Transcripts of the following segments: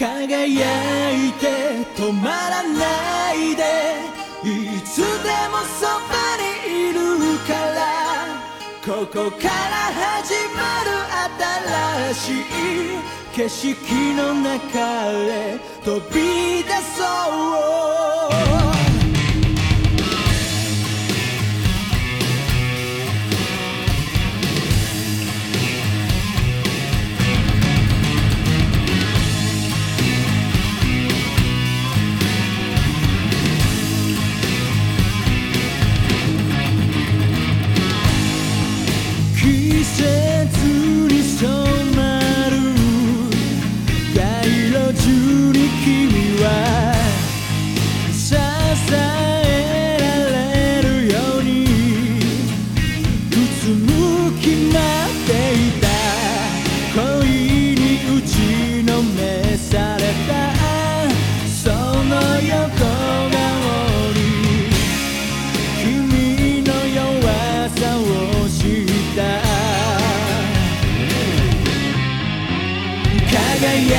輝いて止まらないでいつでもそばにいるからここから始まる新しい景色の中へ飛び出そう。むきなっていた。恋に打ちのめされた。その横顔に君の弱さを知った。輝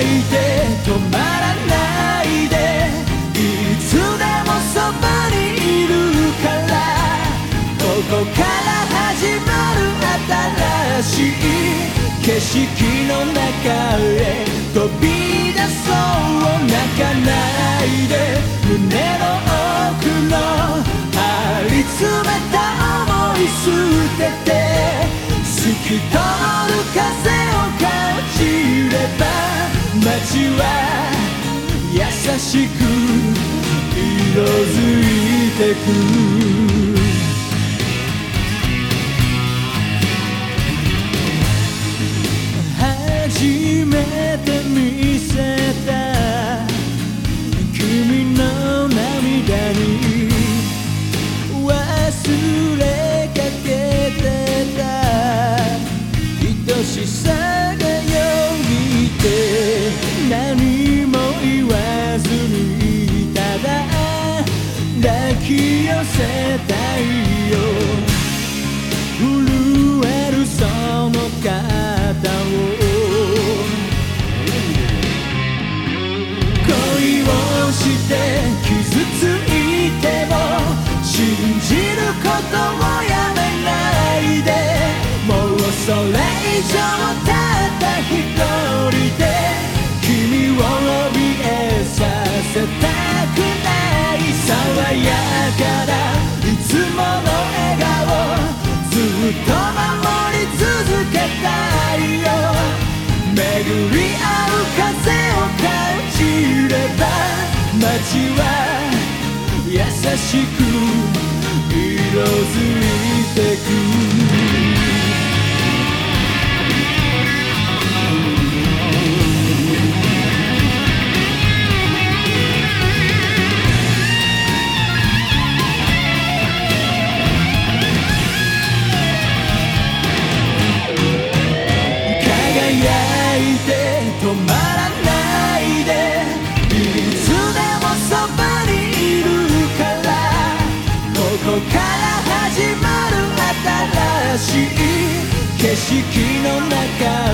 いて止まらない。出そう泣かないで胸の奥の張り詰めた想い捨てて透き通る風を感じれば街は優しく色づいてく初めてれかけてた。愛しさがよぎて何も言わずにただ抱き寄せたい。は優しく色づいてくしい景色の中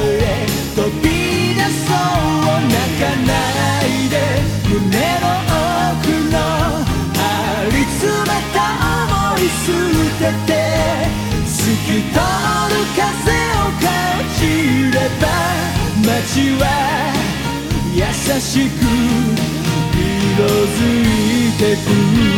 へ飛び出そう泣かないで胸の奥の張り詰めた想い捨てて透き通る風を感じれば街は優しく色づいてく